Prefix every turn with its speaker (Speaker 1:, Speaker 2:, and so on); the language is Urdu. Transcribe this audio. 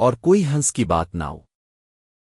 Speaker 1: اور کوئی ہنس کی بات نہ ہو۔